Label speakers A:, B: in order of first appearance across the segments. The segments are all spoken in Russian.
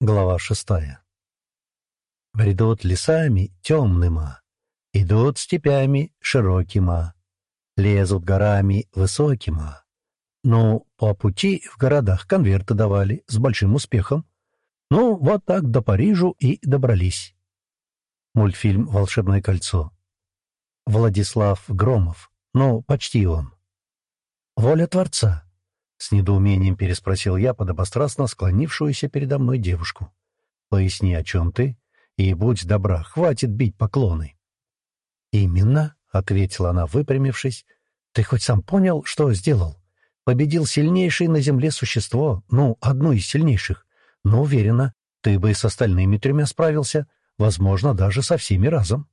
A: Глава шестая. Бредут лесами темныма, идут степями широкима, лезут горами высокима. Ну, по пути в городах конверты давали с большим успехом. Ну, вот так до Парижу и добрались. Мультфильм «Волшебное кольцо». Владислав Громов. Ну, почти он. «Воля Творца», — с недоумением переспросил я подобострастно склонившуюся передо мной девушку. «Поясни, о чем ты, и будь добра, хватит бить поклоны». «Именно», — ответила она, выпрямившись. «Ты хоть сам понял, что сделал? Победил сильнейшее на земле существо, ну, одно из сильнейших. Но уверена, ты бы и с остальными тремя справился, возможно, даже со всеми разом».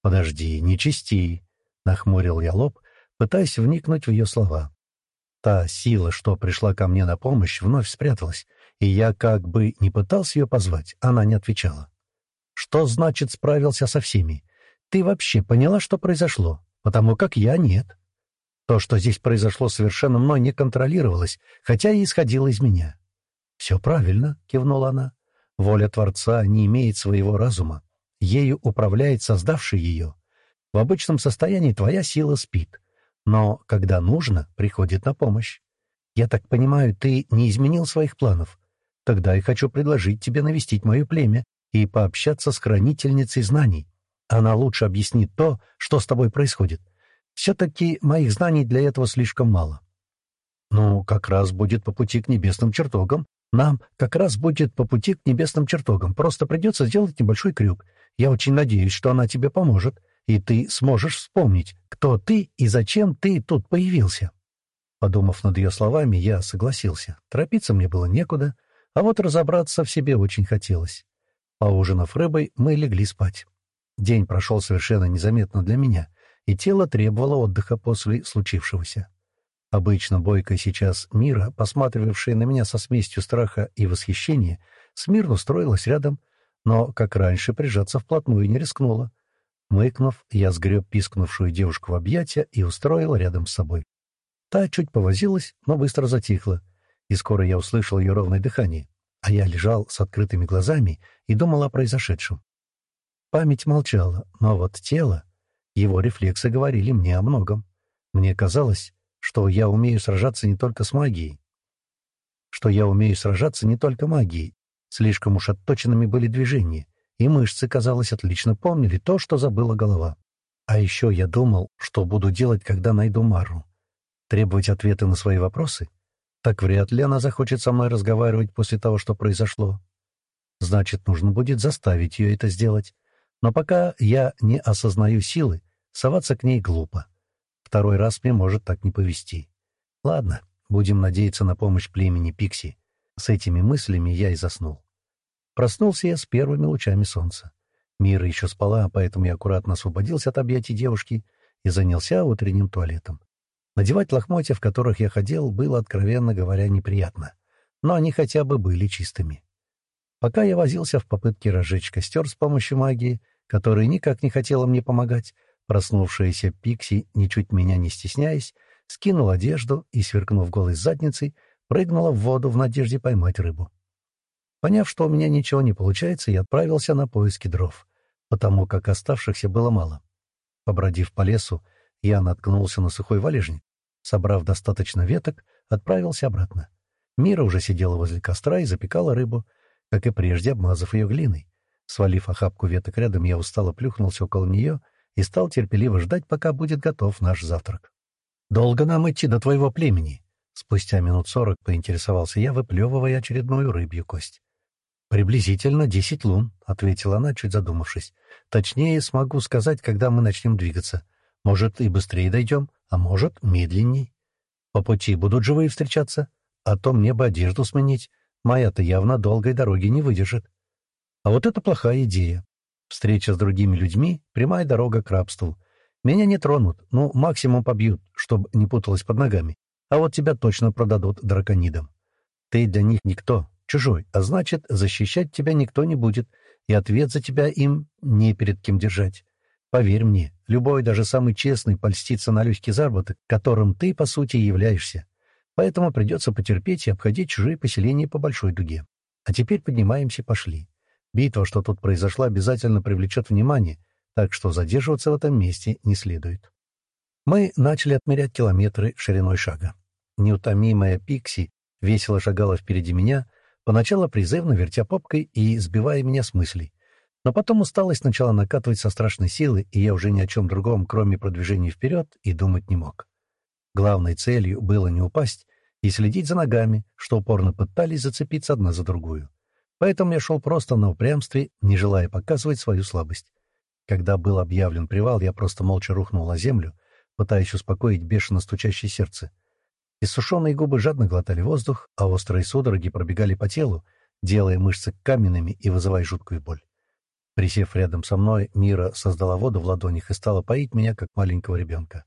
A: «Подожди, не чисти», — нахмурил я лоб, пытаясь вникнуть в ее слова. Та сила, что пришла ко мне на помощь, вновь спряталась, и я как бы не пытался ее позвать, она не отвечала. «Что значит справился со всеми? Ты вообще поняла, что произошло? Потому как я нет. То, что здесь произошло, совершенно мной не контролировалось, хотя и исходило из меня». «Все правильно», — кивнула она. «Воля Творца не имеет своего разума. Ею управляет создавший ее. В обычном состоянии твоя сила спит» но, когда нужно, приходит на помощь. Я так понимаю, ты не изменил своих планов? Тогда я хочу предложить тебе навестить мое племя и пообщаться с хранительницей знаний. Она лучше объяснит то, что с тобой происходит. Все-таки моих знаний для этого слишком мало. Ну, как раз будет по пути к небесным чертогам. Нам как раз будет по пути к небесным чертогам. Просто придется сделать небольшой крюк. Я очень надеюсь, что она тебе поможет и ты сможешь вспомнить, кто ты и зачем ты тут появился». Подумав над ее словами, я согласился. Торопиться мне было некуда, а вот разобраться в себе очень хотелось. Поужинав рыбой, мы легли спать. День прошел совершенно незаметно для меня, и тело требовало отдыха после случившегося. Обычно бойкая сейчас Мира, посматривавшая на меня со смесью страха и восхищения, смирно устроилась рядом, но, как раньше, прижаться вплотную не рискнула, Мыкнув, я сгреб пискнувшую девушку в объятия и устроил рядом с собой. Та чуть повозилась, но быстро затихла, и скоро я услышал ее ровное дыхание, а я лежал с открытыми глазами и думал о произошедшем. Память молчала, но вот тело, его рефлексы говорили мне о многом. Мне казалось, что я умею сражаться не только с магией. Что я умею сражаться не только магией. Слишком уж отточенными были движения, и мышцы, казалось, отлично помнили то, что забыла голова. А еще я думал, что буду делать, когда найду Мару. Требовать ответы на свои вопросы? Так вряд ли она захочет со мной разговаривать после того, что произошло. Значит, нужно будет заставить ее это сделать. Но пока я не осознаю силы, соваться к ней глупо. Второй раз мне может так не повезти. Ладно, будем надеяться на помощь племени Пикси. С этими мыслями я и заснул. Проснулся я с первыми лучами солнца. Мира еще спала, поэтому я аккуратно освободился от объятий девушки и занялся утренним туалетом. Надевать лохмотья, в которых я ходил, было, откровенно говоря, неприятно. Но они хотя бы были чистыми. Пока я возился в попытке разжечь костер с помощью магии, которая никак не хотела мне помогать, проснувшаяся Пикси, ничуть меня не стесняясь, скинула одежду и, сверкнув голой задницей, прыгнула в воду в надежде поймать рыбу. Поняв, что у меня ничего не получается, я отправился на поиски дров, потому как оставшихся было мало. Побродив по лесу, я наткнулся на сухой валежник. Собрав достаточно веток, отправился обратно. Мира уже сидела возле костра и запекала рыбу, как и прежде, обмазав ее глиной. Свалив охапку веток рядом, я устало плюхнулся около нее и стал терпеливо ждать, пока будет готов наш завтрак. «Долго нам идти до твоего племени?» Спустя минут сорок поинтересовался я, выплевывая очередную рыбью кость. «Приблизительно десять лун», — ответила она, чуть задумавшись. «Точнее смогу сказать, когда мы начнем двигаться. Может, и быстрее дойдем, а может, медленней. По пути будут живые встречаться, а то мне бы одежду сменить. Моя-то явно долгой дороги не выдержит. А вот это плохая идея. Встреча с другими людьми — прямая дорога к рабству. Меня не тронут, ну, максимум побьют, чтобы не путалось под ногами. А вот тебя точно продадут драконидам. Ты для них никто, чужой, а значит, защищать тебя никто не будет, и ответ за тебя им не перед кем держать. Поверь мне, любой, даже самый честный, польстится на легкий заработок, которым ты, по сути, являешься. Поэтому придется потерпеть и обходить чужие поселения по большой дуге. А теперь поднимаемся, пошли. Битва, что тут произошла, обязательно привлечет внимание, так что задерживаться в этом месте не следует. Мы начали отмерять километры шириной шага. Неутомимая Пикси весело шагала впереди меня, поначалу призывно вертя попкой и сбивая меня с мыслей. Но потом усталость начала накатывать со страшной силы, и я уже ни о чем другом, кроме продвижения вперед, и думать не мог. Главной целью было не упасть и следить за ногами, что упорно пытались зацепиться одна за другую. Поэтому я шел просто на упрямстве, не желая показывать свою слабость. Когда был объявлен привал, я просто молча рухнул на землю, пытаясь успокоить бешено стучащее сердце. Иссушенные губы жадно глотали воздух, а острые судороги пробегали по телу, делая мышцы каменными и вызывая жуткую боль. Присев рядом со мной, Мира создала воду в ладонях и стала поить меня, как маленького ребенка.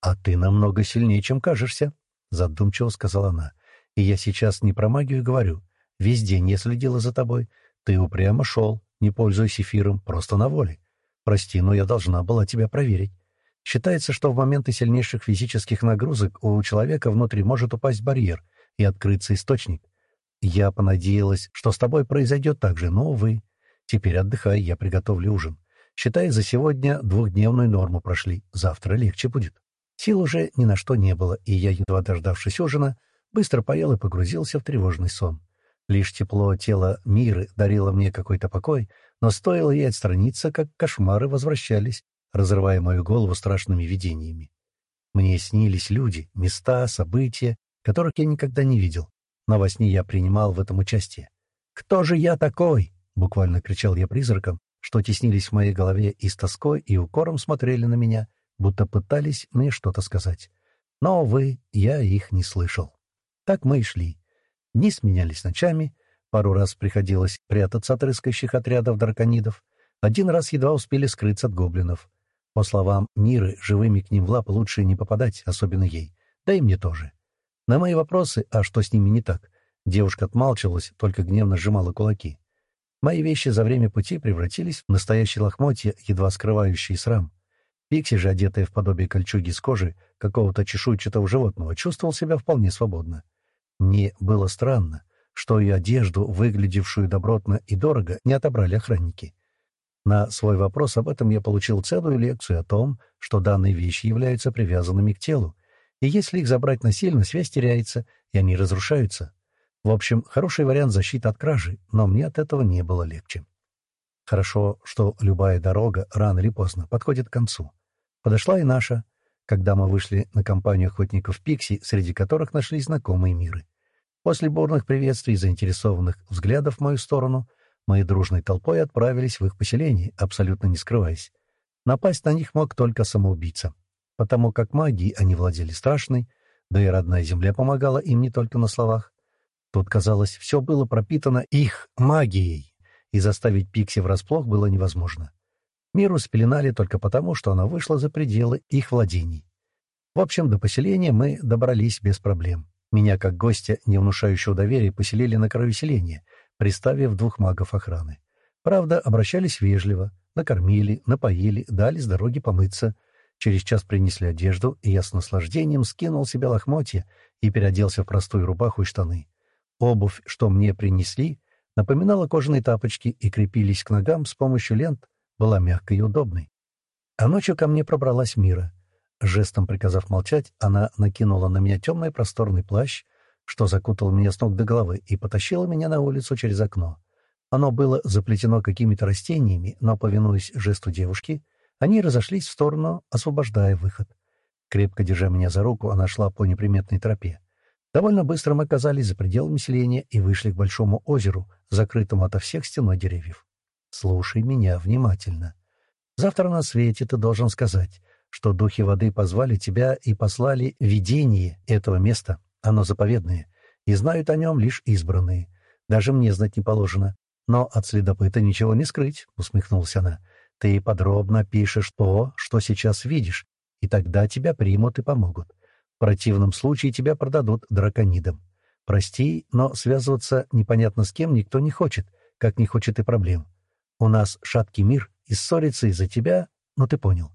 A: «А ты намного сильнее, чем кажешься», — задумчиво сказала она. «И я сейчас не про магию говорю. Весь день я следила за тобой. Ты упрямо шел, не пользуясь эфиром, просто на воле. Прости, но я должна была тебя проверить. Считается, что в моменты сильнейших физических нагрузок у человека внутри может упасть барьер и открыться источник. Я понадеялась, что с тобой произойдет так же, но, увы. Теперь отдыхай, я приготовлю ужин. Считай, за сегодня двухдневную норму прошли. Завтра легче будет. Сил уже ни на что не было, и я, едва дождавшись ужина, быстро поел и погрузился в тревожный сон. Лишь тепло тела Миры дарило мне какой-то покой, но стоило ей отстраниться, как кошмары возвращались, разрывая мою голову страшными видениями. Мне снились люди, места, события, которых я никогда не видел, но во сне я принимал в этом участие. «Кто же я такой?» Буквально кричал я призракам, что теснились в моей голове и с тоской, и укором смотрели на меня, будто пытались мне что-то сказать. Но, увы, я их не слышал. Так мы и шли. Дни сменялись ночами, пару раз приходилось прятаться от рыскающих отрядов драконидов, один раз едва успели скрыться от гоблинов. По словам Ниры, живыми к ним в лапы лучше не попадать, особенно ей, да и мне тоже. На мои вопросы, а что с ними не так, девушка отмалчивалась, только гневно сжимала кулаки. Мои вещи за время пути превратились в настоящие лохмотья, едва скрывающие срам. Пикси же, одетая в подобие кольчуги с кожи какого-то чешуйчатого животного, чувствовал себя вполне свободно. Мне было странно, что и одежду, выглядевшую добротно и дорого, не отобрали охранники. На свой вопрос об этом я получил целую лекцию о том, что данные вещи являются привязанными к телу, и если их забрать насильно, связь теряется, и они разрушаются. В общем, хороший вариант защиты от кражи, но мне от этого не было легче. Хорошо, что любая дорога рано или поздно подходит к концу. Подошла и наша, когда мы вышли на компанию охотников Пикси, среди которых нашлись знакомые миры. После бурных приветствий и заинтересованных взглядов в мою сторону, мы дружной толпой отправились в их поселение, абсолютно не скрываясь. Напасть на них мог только самоубийца, потому как магией они владели страшной, да и родная земля помогала им не только на словах. Тут, казалось, все было пропитано их магией, и заставить Пикси врасплох было невозможно. Миру спеленали только потому, что она вышла за пределы их владений. В общем, до поселения мы добрались без проблем. Меня, как гостя, не внушающего доверия, поселили на краю селения, приставив двух магов охраны. Правда, обращались вежливо, накормили, напоили, дали с дороги помыться. Через час принесли одежду, и я с наслаждением скинул себе лохмотья и переоделся в простую рубаху и штаны. Обувь, что мне принесли, напоминала кожаные тапочки и крепились к ногам с помощью лент, была мягкой и удобной. А ночью ко мне пробралась Мира. Жестом приказав молчать, она накинула на меня темный просторный плащ, что закутал меня с ног до головы, и потащила меня на улицу через окно. Оно было заплетено какими-то растениями, но, повинуясь жесту девушки, они разошлись в сторону, освобождая выход. Крепко держа меня за руку, она шла по неприметной тропе. Довольно быстро мы оказались за пределами селения и вышли к большому озеру, закрытому ото всех стеной деревьев. Слушай меня внимательно. Завтра на свете ты должен сказать, что духи воды позвали тебя и послали видение этого места, оно заповедное, и знают о нем лишь избранные. Даже мне знать не положено. Но от следопыта ничего не скрыть, — усмехнулась она. Ты подробно пишешь то, что сейчас видишь, и тогда тебя примут и помогут. В противном случае тебя продадут драконидам. Прости, но связываться непонятно с кем никто не хочет, как не хочет и проблем. У нас шаткий мир, и ссориться из-за тебя, ну ты понял.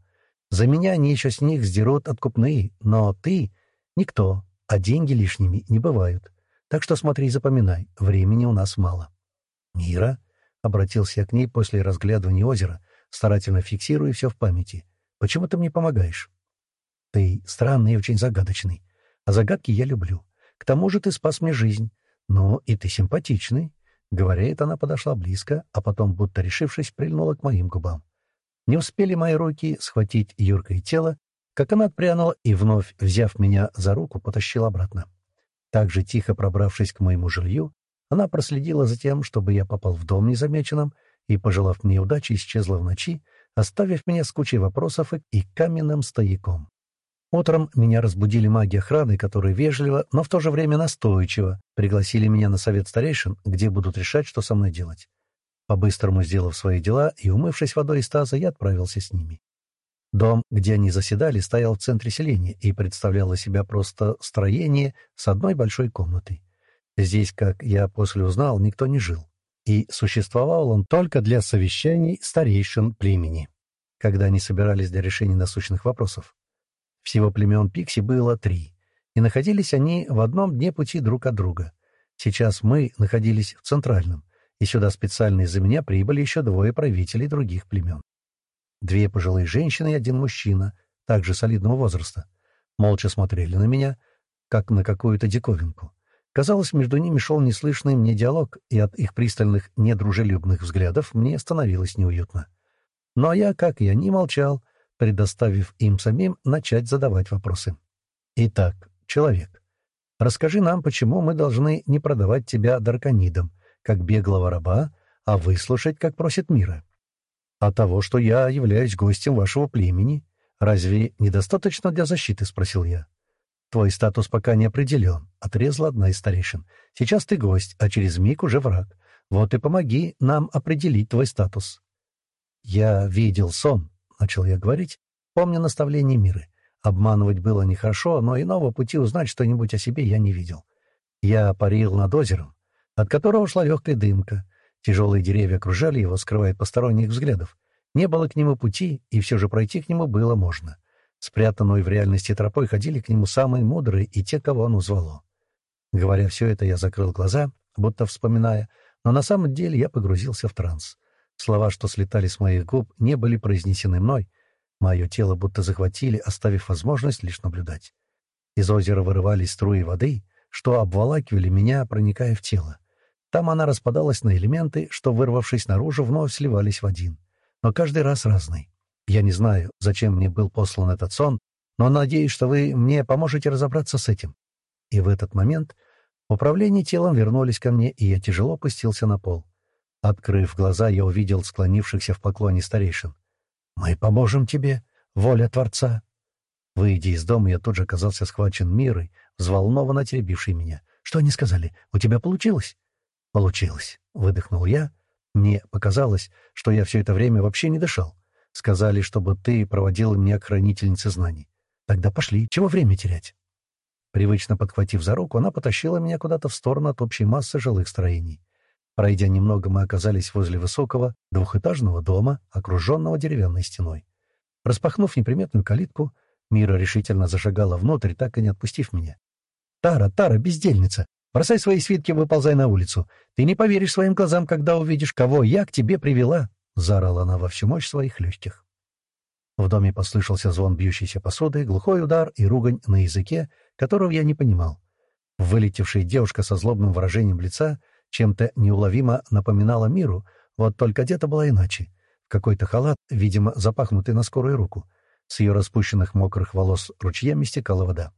A: За меня они еще с них сдерут откупные, но ты — никто, а деньги лишними не бывают. Так что смотри и запоминай, времени у нас мало». «Мира?» — обратился я к ней после разглядывания озера, старательно фиксируя все в памяти. «Почему ты мне помогаешь?» «Ты странный и очень загадочный. А загадки я люблю. К тому же ты спас мне жизнь. Ну, и ты симпатичный». Говоря это, она подошла близко, а потом, будто решившись, прильнула к моим губам. Не успели мои руки схватить юркое тело, как она отпрянула и, вновь взяв меня за руку, потащила обратно. Так же тихо пробравшись к моему жилью, она проследила за тем, чтобы я попал в дом незамеченным, и, пожелав мне удачи, исчезла в ночи, оставив меня с кучей вопросов и каменным стояком. Утром меня разбудили маги охраны, которые вежливо, но в то же время настойчиво пригласили меня на совет старейшин, где будут решать, что со мной делать. По-быстрому сделав свои дела и умывшись водой из таза, я отправился с ними. Дом, где они заседали, стоял в центре селения и представлял из себя просто строение с одной большой комнатой. Здесь, как я после узнал, никто не жил, и существовал он только для совещаний старейшин племени, когда они собирались для решения насущных вопросов. Всего племен Пикси было три, и находились они в одном дне пути друг от друга. Сейчас мы находились в Центральном, и сюда специально из-за меня прибыли еще двое правителей других племен. Две пожилые женщины и один мужчина, также солидного возраста, молча смотрели на меня, как на какую-то диковинку. Казалось, между ними шел неслышный мне диалог, и от их пристальных, недружелюбных взглядов мне становилось неуютно. Но я, как и они, молчал, предоставив им самим начать задавать вопросы. «Итак, человек, расскажи нам, почему мы должны не продавать тебя дарканидам, как беглого раба, а выслушать, как просит мира? А того, что я являюсь гостем вашего племени, разве недостаточно для защиты?» — спросил я. «Твой статус пока не определен», — отрезала одна из старейшин. «Сейчас ты гость, а через миг уже враг. Вот и помоги нам определить твой статус». «Я видел сон», начал я говорить, помня наставление Миры. Обманывать было нехорошо, но иного пути узнать что-нибудь о себе я не видел. Я парил над озером, от которого шла легкая дымка. Тяжелые деревья окружали его, скрывая посторонних взглядов. Не было к нему пути, и все же пройти к нему было можно. Спрятанной в реальности тропой ходили к нему самые мудрые и те, кого он узвало. Говоря все это, я закрыл глаза, будто вспоминая, но на самом деле я погрузился в транс. Слова, что слетали с моих губ, не были произнесены мной. Мое тело будто захватили, оставив возможность лишь наблюдать. Из озера вырывались струи воды, что обволакивали меня, проникая в тело. Там она распадалась на элементы, что, вырвавшись наружу, вновь сливались в один. Но каждый раз разный. Я не знаю, зачем мне был послан этот сон, но надеюсь, что вы мне поможете разобраться с этим. И в этот момент управление телом вернулись ко мне, и я тяжело опустился на пол. Открыв глаза, я увидел склонившихся в поклоне старейшин. «Мы поможем тебе, воля Творца!» Выйдя из дома, я тут же оказался схвачен мирой, взволнованно теребившей меня. «Что они сказали? У тебя получилось?» «Получилось», — выдохнул я. Мне показалось, что я все это время вообще не дышал. Сказали, чтобы ты проводил меня к хранительнице знаний. Тогда пошли, чего время терять? Привычно подхватив за руку, она потащила меня куда-то в сторону от общей массы жилых строений. Пройдя немного, мы оказались возле высокого двухэтажного дома, окруженного деревянной стеной. Распахнув неприметную калитку, Мира решительно зашагала внутрь, так и не отпустив меня. «Тара, Тара, бездельница! Бросай свои свитки, выползай на улицу! Ты не поверишь своим глазам, когда увидишь, кого я к тебе привела!» — заорала она во всю мощь своих легких. В доме послышался звон бьющейся посуды, глухой удар и ругань на языке, которого я не понимал. Вылетевшая девушка со злобным выражением лица — чем-то неуловимо напоминала миру, вот только одета была иначе. Какой-то халат, видимо, запахнутый на скорую руку. С ее распущенных мокрых волос ручьями стекала вода.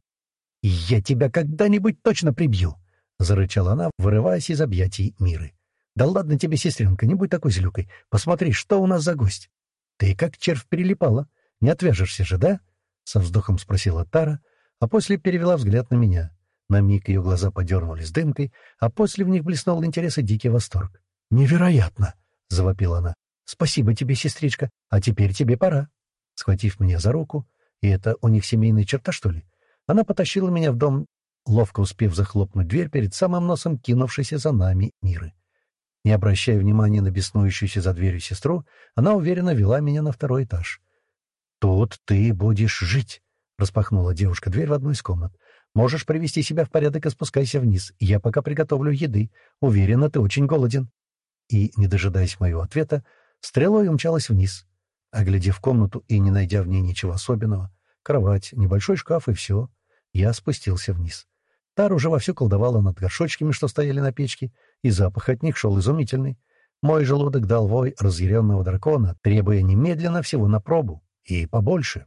A: «Я тебя когда-нибудь точно прибью!» — зарычала она, вырываясь из объятий Миры. «Да ладно тебе, сестренка, не будь такой злюкой. Посмотри, что у нас за гость. Ты как червь перелипала. Не отвяжешься же, да?» — со вздохом спросила Тара, а после перевела взгляд на меня. На миг ее глаза подернулись дымкой, а после в них блеснул интерес и дикий восторг. «Невероятно!» — завопила она. «Спасибо тебе, сестричка, а теперь тебе пора». Схватив меня за руку, и это у них семейная черта, что ли, она потащила меня в дом, ловко успев захлопнуть дверь перед самым носом кинувшейся за нами Миры. Не обращая внимания на беснующуюся за дверью сестру, она уверенно вела меня на второй этаж. «Тут ты будешь жить», — распахнула девушка дверь в одну из комнат. Можешь привести себя в порядок и спускайся вниз. Я пока приготовлю еды. Уверена, ты очень голоден». И, не дожидаясь моего ответа, стрелой умчалась вниз. Оглядев комнату и не найдя в ней ничего особенного, кровать, небольшой шкаф и все, я спустился вниз. Тар уже вовсю колдовала над горшочками, что стояли на печке, и запах от них шел изумительный. Мой желудок дал вой разъяренного дракона, требуя немедленно всего на пробу. И побольше.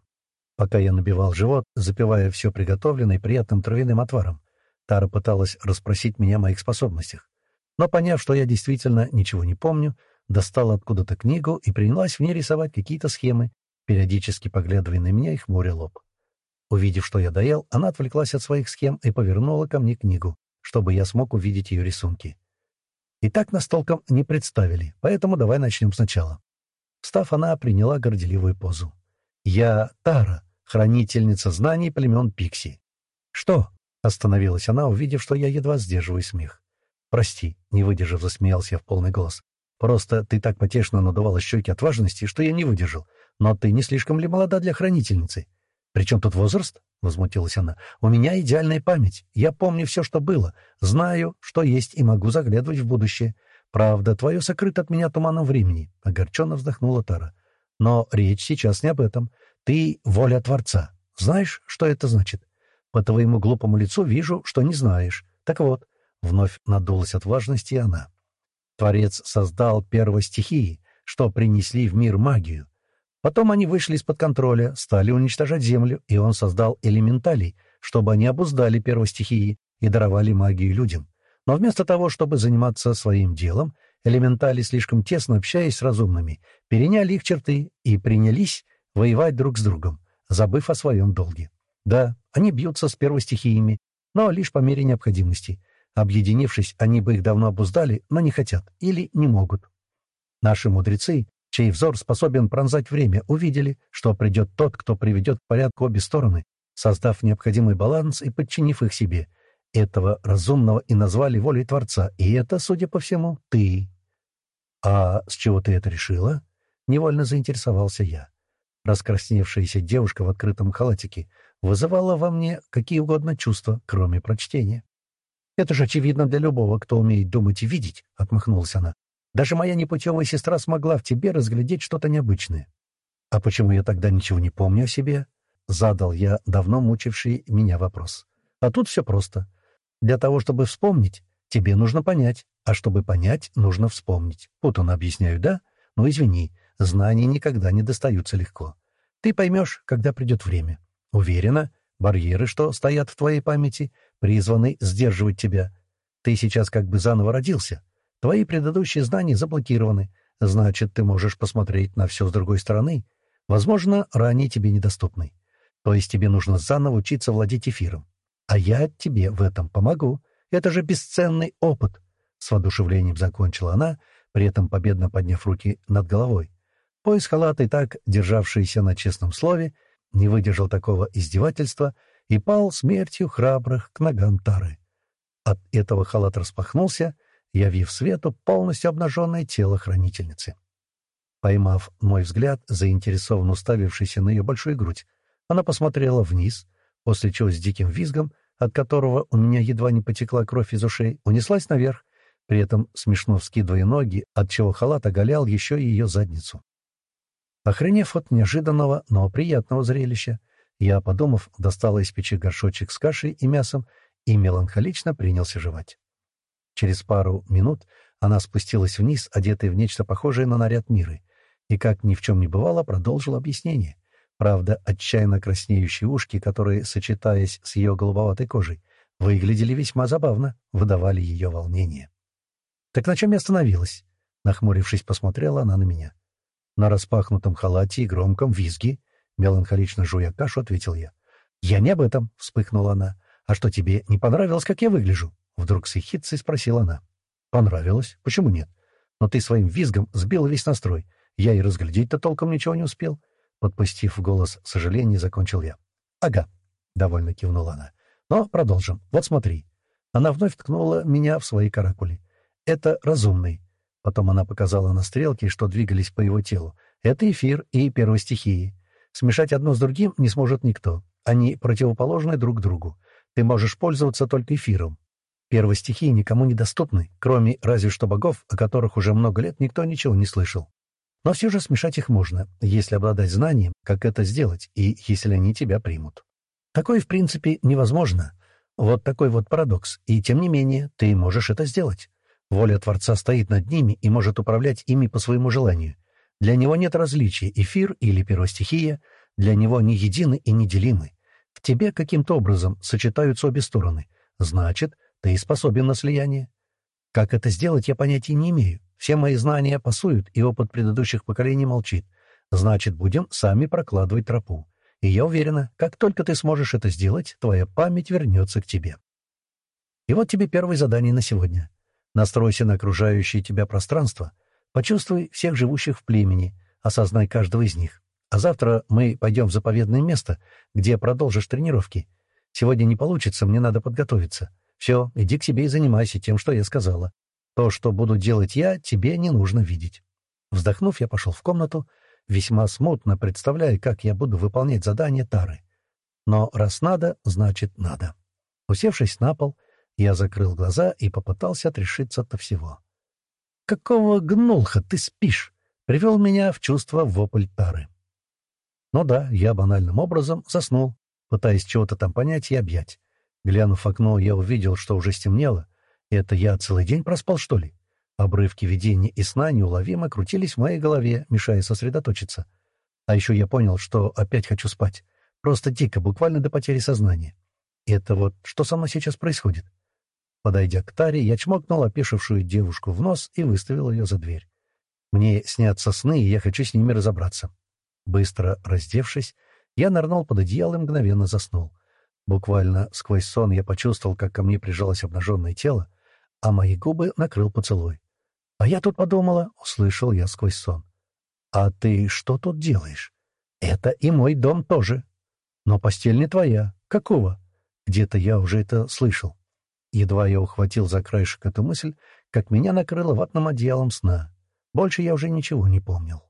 A: Пока я набивал живот, запивая все приготовленное приятным травяным отваром, Тара пыталась расспросить меня о моих способностях. Но, поняв, что я действительно ничего не помню, достала откуда-то книгу и принялась в ней рисовать какие-то схемы, периодически поглядывая на меня и хмуря лоб. Увидев, что я доел, она отвлеклась от своих схем и повернула ко мне книгу, чтобы я смог увидеть ее рисунки. И так нас толком не представили, поэтому давай начнем сначала. Встав, она приняла горделивую позу. «Я Тара, хранительница знаний племен Пикси. «Что?» — остановилась она, увидев, что я едва сдерживаю смех. «Прости», — не выдержав, засмеялся я в полный голос. «Просто ты так потешно надувала щеки от важности, что я не выдержал. Но ты не слишком ли молода для хранительницы?» «При чем тут возраст?» — возмутилась она. «У меня идеальная память. Я помню все, что было. Знаю, что есть, и могу заглядывать в будущее. Правда, твое сокрыто от меня туманом времени», — огорченно вздохнула Тара. «Но речь сейчас не об этом. Ты — воля Творца. Знаешь, что это значит? По твоему глупому лицу вижу, что не знаешь. Так вот, вновь надулась от важности она. Творец создал первостихии, что принесли в мир магию. Потом они вышли из-под контроля, стали уничтожать Землю, и он создал элементалей, чтобы они обуздали первостихии и даровали магию людям. Но вместо того, чтобы заниматься своим делом, элементали, слишком тесно общаясь с разумными, переняли их черты и принялись воевать друг с другом, забыв о своем долге. Да, они бьются с первостихиями, но лишь по мере необходимости. Объединившись, они бы их давно обуздали, но не хотят или не могут. Наши мудрецы, чей взор способен пронзать время, увидели, что придет тот, кто приведет к порядку обе стороны, создав необходимый баланс и подчинив их себе. Этого разумного и назвали волей Творца, и это, судя по всему, ты. «А с чего ты это решила?» — невольно заинтересовался я. Раскрасневшаяся девушка в открытом халатике вызывала во мне какие угодно чувства, кроме прочтения. «Это же очевидно для любого, кто умеет думать и видеть», — отмахнулась она. «Даже моя непутевая сестра смогла в тебе разглядеть что-то необычное». «А почему я тогда ничего не помню о себе?» — задал я давно мучивший меня вопрос. «А тут все просто. Для того, чтобы вспомнить, тебе нужно понять, а чтобы понять, нужно вспомнить. Вот он объясняю, да? Ну, извини, Знания никогда не достаются легко. Ты поймешь, когда придет время. Уверена, барьеры, что стоят в твоей памяти, призваны сдерживать тебя. Ты сейчас как бы заново родился. Твои предыдущие знания заблокированы. Значит, ты можешь посмотреть на все с другой стороны. Возможно, ранее тебе недоступны. То есть тебе нужно заново учиться владеть эфиром. А я тебе в этом помогу. Это же бесценный опыт. С воодушевлением закончила она, при этом победно подняв руки над головой. Пояс халата, и так державшийся на честном слове, не выдержал такого издевательства и пал смертью храбрых к ногам Тары. От этого халат распахнулся, явив свету полностью обнаженное тело хранительницы. Поймав мой взгляд, заинтересованно уставившийся на ее большую грудь, она посмотрела вниз, после чего с диким визгом, от которого у меня едва не потекла кровь из ушей, унеслась наверх, при этом смешно вскидывая ноги, отчего халат оголял еще и ее задницу. Охренев от неожиданного, но приятного зрелища, я, подумав, достала из печи горшочек с кашей и мясом и меланхолично принялся жевать. Через пару минут она спустилась вниз, одетая в нечто похожее на наряд миры, и, как ни в чем не бывало, продолжила объяснение. Правда, отчаянно краснеющие ушки, которые, сочетаясь с ее голубоватой кожей, выглядели весьма забавно, выдавали ее волнение. «Так на чем я остановилась?» Нахмурившись, посмотрела она на меня. На распахнутом халате и громком визге, меланхолично жуя кашу, ответил я. «Я не об этом», — вспыхнула она. «А что, тебе не понравилось, как я выгляжу?» Вдруг с ехидцей спросила она. «Понравилось? Почему нет? Но ты своим визгом сбил весь настрой. Я и разглядеть-то толком ничего не успел». Подпустив голос сожаление, закончил я. «Ага», — довольно кивнула она. «Но продолжим. Вот смотри». Она вновь ткнула меня в свои каракули. «Это разумный. Потом она показала на стрелки, что двигались по его телу. Это эфир и первостихии. Смешать одно с другим не сможет никто. Они противоположны друг другу. Ты можешь пользоваться только эфиром. Первые стихии никому не доступны, кроме разве что богов, о которых уже много лет никто ничего не слышал. Но все же смешать их можно, если обладать знанием, как это сделать, и если они тебя примут. Такое, в принципе, невозможно. Вот такой вот парадокс. И тем не менее, ты можешь это сделать. Воля Творца стоит над ними и может управлять ими по своему желанию. Для него нет различия, эфир или первостихия, для него они едины и неделимы. В тебе каким-то образом сочетаются обе стороны. Значит, ты способен на слияние. Как это сделать, я понятия не имею. Все мои знания пасуют, и опыт предыдущих поколений молчит. Значит, будем сами прокладывать тропу. И я уверена, как только ты сможешь это сделать, твоя память вернется к тебе. И вот тебе первое задание на сегодня. Настройся на окружающее тебя пространство, почувствуй всех живущих в племени, осознай каждого из них. А завтра мы пойдем в заповедное место, где продолжишь тренировки. Сегодня не получится, мне надо подготовиться. Все, иди к себе и занимайся тем, что я сказала. То, что буду делать я, тебе не нужно видеть. Вздохнув, я пошел в комнату, весьма смутно представляя, как я буду выполнять задание Тары. Но раз надо, значит надо. Усевшись на пол, я закрыл глаза и попытался отрешиться от всего. «Какого гнулха ты спишь?» — привел меня в чувство вопль Тары. Ну да, я банальным образом заснул, пытаясь чего-то там понять и объять. Глянув в окно, я увидел, что уже стемнело. Это я целый день проспал, что ли? Обрывки видения и сна неуловимо крутились в моей голове, мешая сосредоточиться. А еще я понял, что опять хочу спать. Просто дико, буквально до потери сознания. Это вот что со мной сейчас происходит? Подойдя к Таре, я чмокнул опешившую девушку в нос и выставил ее за дверь. Мне снятся сны, и я хочу с ними разобраться. Быстро раздевшись, я нырнул под одеяло и мгновенно заснул. Буквально сквозь сон я почувствовал, как ко мне прижалось обнаженное тело, а мои губы накрыл поцелуй. «А я тут подумала», — услышал я сквозь сон. «А ты что тут делаешь?» «Это и мой дом тоже». «Но постель не твоя. Какого?» «Где-то я уже это слышал». Едва я ухватил за краешек эту мысль, как меня накрыло ватным одеялом сна. Больше я уже ничего не помнил.